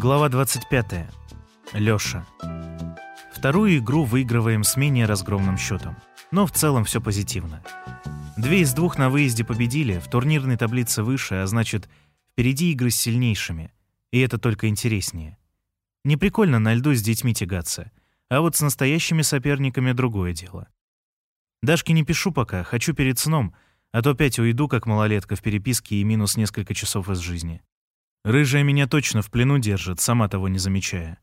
Глава 25. Лёша. Вторую игру выигрываем с менее разгромным счетом. Но в целом все позитивно. Две из двух на выезде победили, в турнирной таблице выше, а значит, впереди игры с сильнейшими. И это только интереснее. Не прикольно на льду с детьми тягаться, а вот с настоящими соперниками другое дело. Дашке не пишу пока, хочу перед сном, а то опять уйду, как малолетка в переписке и минус несколько часов из жизни. Рыжая меня точно в плену держит, сама того не замечая.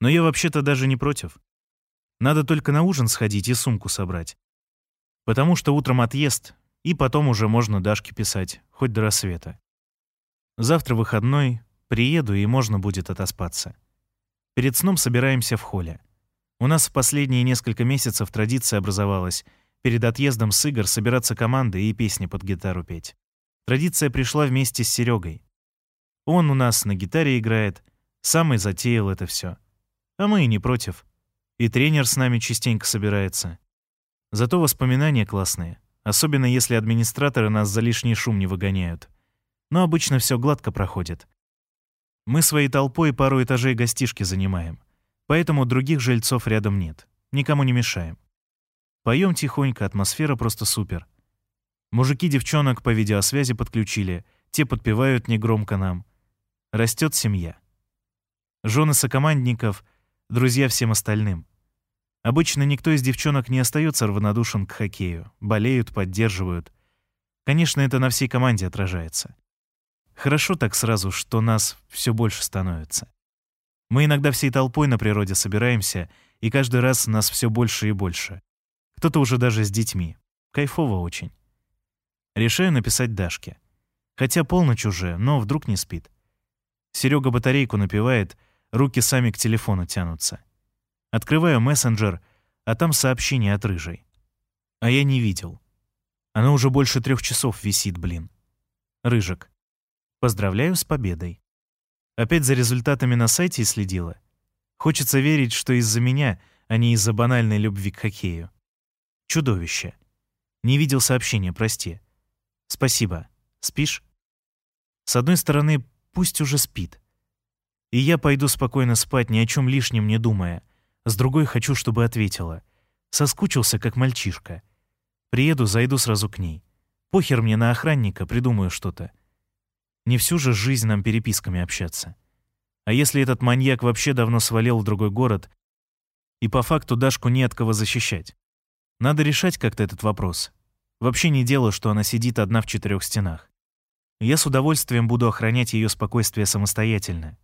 Но я вообще-то даже не против. Надо только на ужин сходить и сумку собрать. Потому что утром отъезд, и потом уже можно Дашке писать, хоть до рассвета. Завтра выходной, приеду, и можно будет отоспаться. Перед сном собираемся в холле. У нас в последние несколько месяцев традиция образовалась перед отъездом с игр собираться командой и песни под гитару петь. Традиция пришла вместе с Серегой. Он у нас на гитаре играет, сам и затеял это все. А мы и не против. И тренер с нами частенько собирается. Зато воспоминания классные, особенно если администраторы нас за лишний шум не выгоняют. Но обычно все гладко проходит. Мы своей толпой пару этажей гостишки занимаем, поэтому других жильцов рядом нет. Никому не мешаем. Поем тихонько, атмосфера просто супер. Мужики девчонок по видеосвязи подключили, те подпевают негромко нам. Растет семья. Жены сокомандников, друзья всем остальным. Обычно никто из девчонок не остается равнодушен к хоккею. Болеют, поддерживают. Конечно, это на всей команде отражается. Хорошо так сразу, что нас все больше становится. Мы иногда всей толпой на природе собираемся, и каждый раз нас все больше и больше. Кто-то уже даже с детьми. Кайфово очень. Решаю написать Дашке. Хотя полночь уже, но вдруг не спит. Серега батарейку напивает, руки сами к телефону тянутся. Открываю мессенджер, а там сообщение от рыжей. А я не видел. Оно уже больше трех часов висит, блин. Рыжик. Поздравляю с победой. Опять за результатами на сайте следила. Хочется верить, что из-за меня, а не из-за банальной любви к хоккею. Чудовище. Не видел сообщения, прости. Спасибо. Спишь? С одной стороны, Пусть уже спит. И я пойду спокойно спать, ни о чем лишнем не думая. С другой хочу, чтобы ответила. Соскучился, как мальчишка. Приеду, зайду сразу к ней. Похер мне на охранника, придумаю что-то. Не всю же жизнь нам переписками общаться. А если этот маньяк вообще давно свалил в другой город, и по факту Дашку не от кого защищать? Надо решать как-то этот вопрос. Вообще не дело, что она сидит одна в четырех стенах. Я с удовольствием буду охранять ее спокойствие самостоятельно.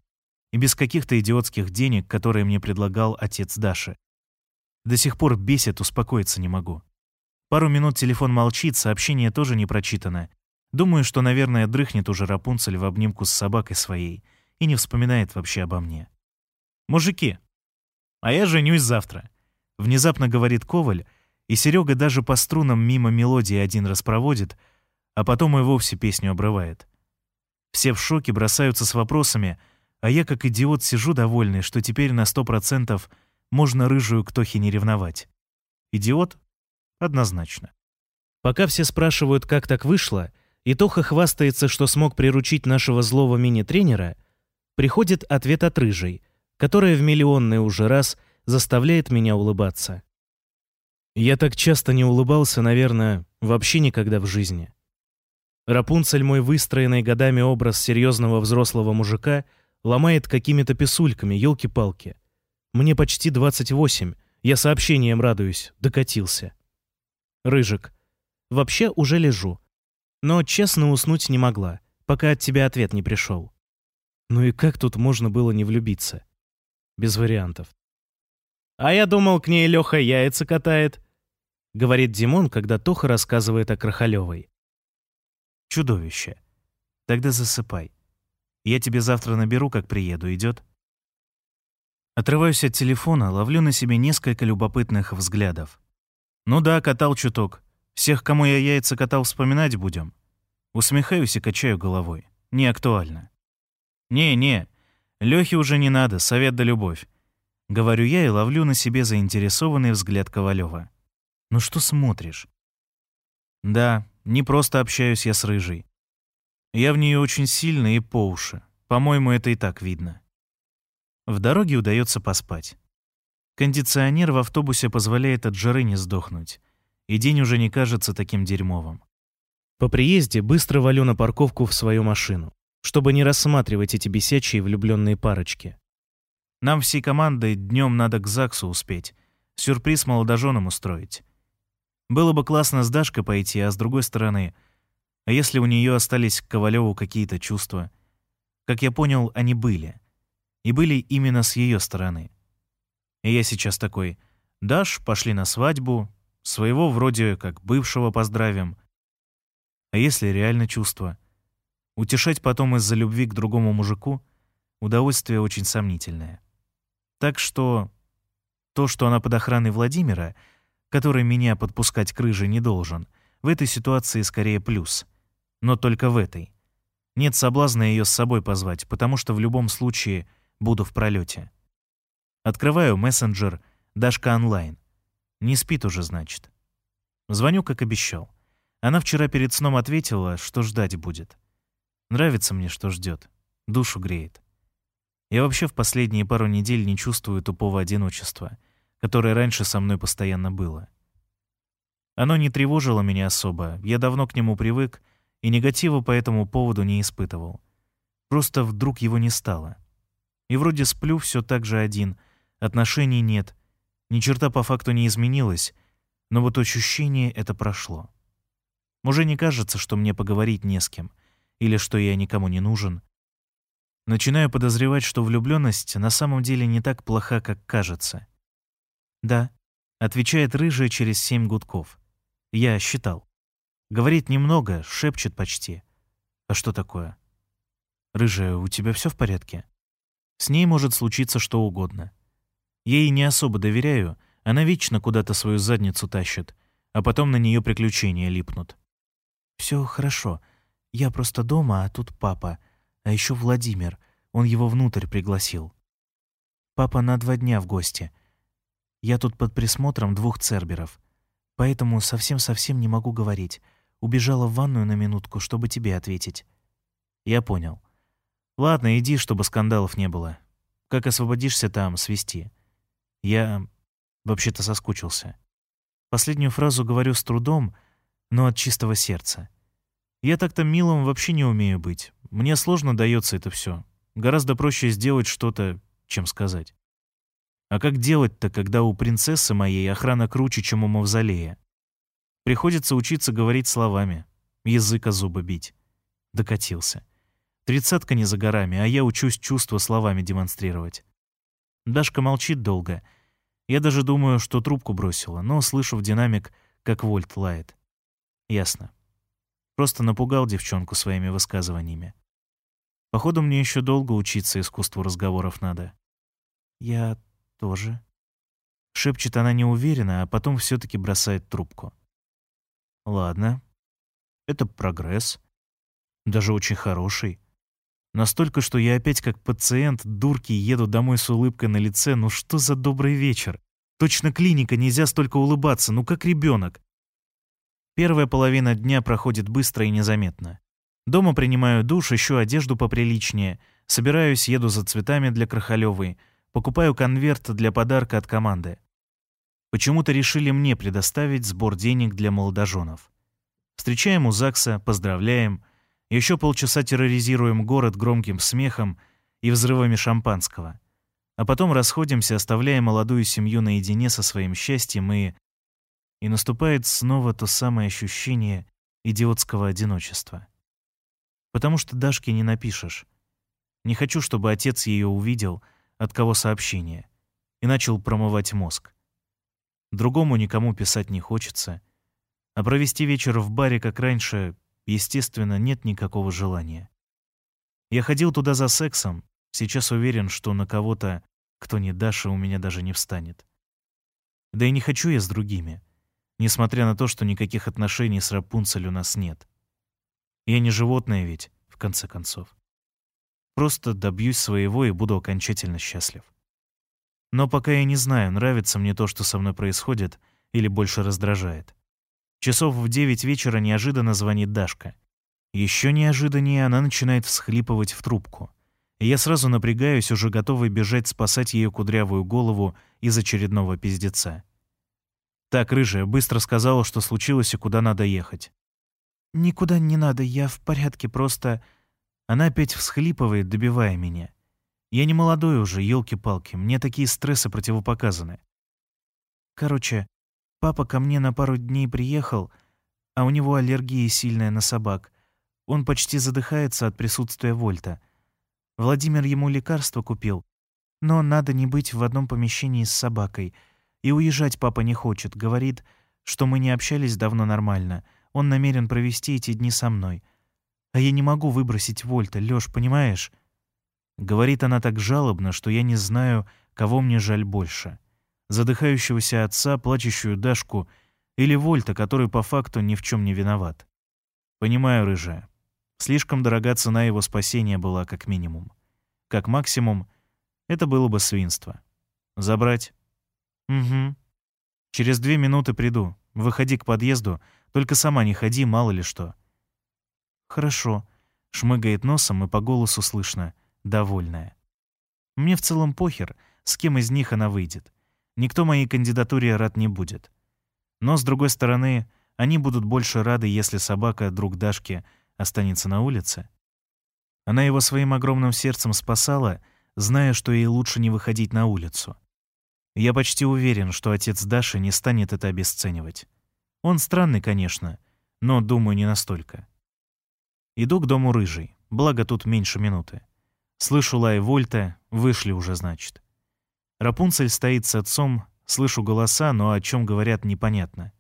И без каких-то идиотских денег, которые мне предлагал отец Даши. До сих пор бесит, успокоиться не могу. Пару минут телефон молчит, сообщение тоже не прочитано. Думаю, что, наверное, дрыхнет уже Рапунцель в обнимку с собакой своей и не вспоминает вообще обо мне. «Мужики, а я женюсь завтра», — внезапно говорит Коваль, и Серега даже по струнам мимо мелодии один раз проводит — а потом и вовсе песню обрывает. Все в шоке бросаются с вопросами, а я как идиот сижу довольный, что теперь на сто процентов можно рыжую к Тохе не ревновать. Идиот? Однозначно. Пока все спрашивают, как так вышло, и Тоха хвастается, что смог приручить нашего злого мини-тренера, приходит ответ от рыжей, которая в миллионный уже раз заставляет меня улыбаться. Я так часто не улыбался, наверное, вообще никогда в жизни. Рапунцель, мой выстроенный годами образ серьезного взрослого мужика, ломает какими-то писульками, елки-палки. Мне почти 28, я сообщением радуюсь, докатился. Рыжик. Вообще уже лежу. Но честно уснуть не могла, пока от тебя ответ не пришел. Ну и как тут можно было не влюбиться? Без вариантов. «А я думал, к ней Леха яйца катает», — говорит Димон, когда Тоха рассказывает о Крахалевой. Чудовище. Тогда засыпай. Я тебе завтра наберу, как приеду, идет? Отрываюсь от телефона, ловлю на себе несколько любопытных взглядов. Ну да, катал чуток. Всех, кому я яйца катал, вспоминать будем. Усмехаюсь и качаю головой. Не актуально. Не-не, Лёхе уже не надо, совет да любовь. Говорю я и ловлю на себе заинтересованный взгляд Ковалева. Ну что смотришь? Да, не просто общаюсь я с рыжей. Я в нее очень сильно и по уши. По-моему, это и так видно. В дороге удается поспать. Кондиционер в автобусе позволяет от жары не сдохнуть, и день уже не кажется таким дерьмовым. По приезде быстро валю на парковку в свою машину, чтобы не рассматривать эти бесячие влюбленные парочки. Нам всей командой днем надо к ЗАГСу успеть, сюрприз молодоженам устроить. Было бы классно с Дашкой пойти, а с другой стороны, а если у нее остались к Ковалеву какие-то чувства? Как я понял, они были. И были именно с ее стороны. И я сейчас такой, Даш, пошли на свадьбу, своего вроде как бывшего поздравим. А если реально чувства? Утешать потом из-за любви к другому мужику — удовольствие очень сомнительное. Так что то, что она под охраной Владимира, который меня подпускать к рыже не должен, в этой ситуации скорее плюс. Но только в этой. Нет соблазна ее с собой позвать, потому что в любом случае буду в пролете. Открываю мессенджер Дашка онлайн. Не спит уже, значит. Звоню, как обещал. Она вчера перед сном ответила, что ждать будет. Нравится мне, что ждет. Душу греет. Я вообще в последние пару недель не чувствую тупого одиночества, которое раньше со мной постоянно было. Оно не тревожило меня особо, я давно к нему привык и негатива по этому поводу не испытывал. Просто вдруг его не стало. И вроде сплю все так же один, отношений нет, ни черта по факту не изменилось, но вот ощущение это прошло. Уже не кажется, что мне поговорить не с кем, или что я никому не нужен, Начинаю подозревать, что влюбленность на самом деле не так плоха, как кажется. «Да», — отвечает рыжая через семь гудков. «Я считал». Говорит немного, шепчет почти. «А что такое?» «Рыжая, у тебя все в порядке?» С ней может случиться что угодно. Ей не особо доверяю, она вечно куда-то свою задницу тащит, а потом на нее приключения липнут. Все хорошо. Я просто дома, а тут папа. А еще Владимир. Он его внутрь пригласил. Папа на два дня в гости. Я тут под присмотром двух церберов. Поэтому совсем-совсем не могу говорить. Убежала в ванную на минутку, чтобы тебе ответить. Я понял. Ладно, иди, чтобы скандалов не было. Как освободишься там, свести. Я вообще-то соскучился. Последнюю фразу говорю с трудом, но от чистого сердца. Я так-то милым вообще не умею быть. Мне сложно дается это все. Гораздо проще сделать что-то, чем сказать. А как делать-то, когда у принцессы моей охрана круче, чем у мавзолея? Приходится учиться говорить словами, языка зубы бить. Докатился. Тридцатка не за горами, а я учусь чувства словами демонстрировать. Дашка молчит долго. Я даже думаю, что трубку бросила, но слышу в динамик, как Вольт лает. Ясно. Просто напугал девчонку своими высказываниями. Походу, мне еще долго учиться искусству разговоров надо. Я тоже. Шепчет она неуверенно, а потом все таки бросает трубку. Ладно. Это прогресс. Даже очень хороший. Настолько, что я опять как пациент дурки еду домой с улыбкой на лице. Ну что за добрый вечер? Точно клиника, нельзя столько улыбаться, ну как ребенок. Первая половина дня проходит быстро и незаметно. Дома принимаю душ, ищу одежду поприличнее, собираюсь, еду за цветами для Крахалёвой, покупаю конверт для подарка от команды. Почему-то решили мне предоставить сбор денег для молодоженов. Встречаем у ЗАГСа, поздравляем, еще полчаса терроризируем город громким смехом и взрывами шампанского. А потом расходимся, оставляя молодую семью наедине со своим счастьем и и наступает снова то самое ощущение идиотского одиночества. Потому что Дашке не напишешь. Не хочу, чтобы отец ее увидел, от кого сообщение, и начал промывать мозг. Другому никому писать не хочется, а провести вечер в баре, как раньше, естественно, нет никакого желания. Я ходил туда за сексом, сейчас уверен, что на кого-то, кто не Даша, у меня даже не встанет. Да и не хочу я с другими несмотря на то, что никаких отношений с Рапунцель у нас нет. Я не животное ведь, в конце концов. Просто добьюсь своего и буду окончательно счастлив. Но пока я не знаю, нравится мне то, что со мной происходит, или больше раздражает. Часов в девять вечера неожиданно звонит Дашка. Еще неожиданнее она начинает всхлипывать в трубку. и я сразу напрягаюсь, уже готовый бежать спасать ее кудрявую голову из очередного пиздеца. Так, рыжая, быстро сказала, что случилось и куда надо ехать. «Никуда не надо, я в порядке, просто...» Она опять всхлипывает, добивая меня. Я не молодой уже, елки палки мне такие стрессы противопоказаны. Короче, папа ко мне на пару дней приехал, а у него аллергия сильная на собак. Он почти задыхается от присутствия Вольта. Владимир ему лекарство купил, но надо не быть в одном помещении с собакой. И уезжать папа не хочет, говорит, что мы не общались давно нормально. Он намерен провести эти дни со мной. А я не могу выбросить Вольта, Лёш, понимаешь? Говорит она так жалобно, что я не знаю, кого мне жаль больше. Задыхающегося отца, плачущую Дашку или Вольта, который по факту ни в чем не виноват. Понимаю, рыжая. Слишком дорога цена его спасения была как минимум. Как максимум, это было бы свинство. Забрать? Угу. Через две минуты приду. Выходи к подъезду, только сама не ходи, мало ли что. Хорошо. Шмыгает носом, и по голосу слышно, довольная. Мне в целом похер, с кем из них она выйдет. Никто моей кандидатуре рад не будет. Но, с другой стороны, они будут больше рады, если собака, друг Дашки, останется на улице? Она его своим огромным сердцем спасала, зная, что ей лучше не выходить на улицу. Я почти уверен, что отец Даши не станет это обесценивать. Он странный, конечно, но, думаю, не настолько. Иду к дому рыжий, благо тут меньше минуты. Слышу лай Вольта, вышли уже, значит. Рапунцель стоит с отцом, слышу голоса, но о чем говорят непонятно.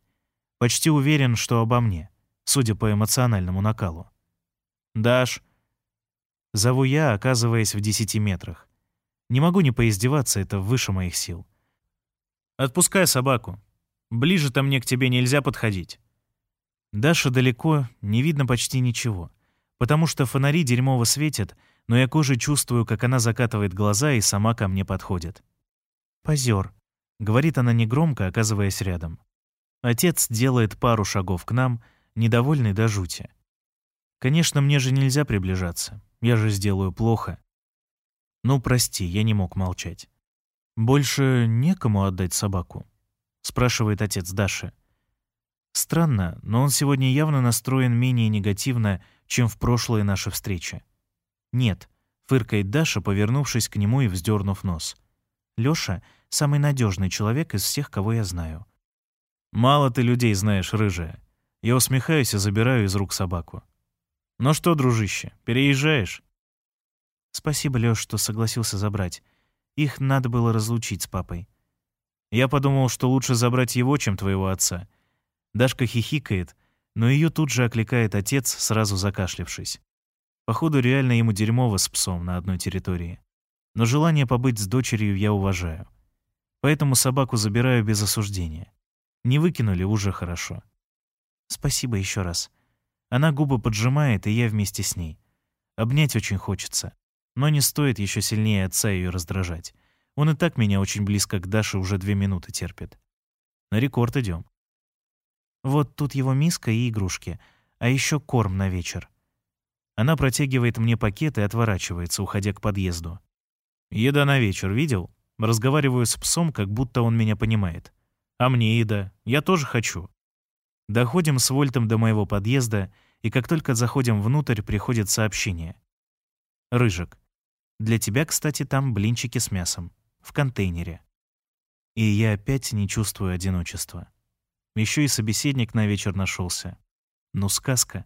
Почти уверен, что обо мне судя по эмоциональному накалу. «Даш!» Зову я, оказываясь в десяти метрах. Не могу не поиздеваться, это выше моих сил. «Отпускай собаку. Ближе-то мне к тебе нельзя подходить». Даша далеко, не видно почти ничего, потому что фонари дерьмово светят, но я кожей чувствую, как она закатывает глаза и сама ко мне подходит. «Позер», — говорит она негромко, оказываясь рядом. Отец делает пару шагов к нам — недовольный до жути. Конечно, мне же нельзя приближаться. Я же сделаю плохо. Ну, прости, я не мог молчать. Больше некому отдать собаку? спрашивает отец Даши. Странно, но он сегодня явно настроен менее негативно, чем в прошлые наши встречи. Нет, фыркает Даша, повернувшись к нему и вздернув нос. Лёша — самый надежный человек из всех, кого я знаю. Мало ты людей знаешь, рыжая. Я усмехаюсь и забираю из рук собаку. «Ну что, дружище, переезжаешь?» «Спасибо, Лёш, что согласился забрать. Их надо было разлучить с папой». Я подумал, что лучше забрать его, чем твоего отца. Дашка хихикает, но ее тут же окликает отец, сразу закашлившись. Походу, реально ему дерьмово с псом на одной территории. Но желание побыть с дочерью я уважаю. Поэтому собаку забираю без осуждения. Не выкинули уже хорошо. Спасибо еще раз. Она губы поджимает, и я вместе с ней. Обнять очень хочется. Но не стоит еще сильнее отца ее раздражать. Он и так меня очень близко к Даше уже две минуты терпит. На рекорд идем. Вот тут его миска и игрушки, а еще корм на вечер. Она протягивает мне пакет и отворачивается, уходя к подъезду. Еда на вечер, видел? Разговариваю с псом, как будто он меня понимает. А мне еда. Я тоже хочу. Доходим с Вольтом до моего подъезда, и как только заходим внутрь, приходит сообщение. «Рыжик. Для тебя, кстати, там блинчики с мясом. В контейнере». И я опять не чувствую одиночества. Еще и собеседник на вечер нашелся. Ну, сказка.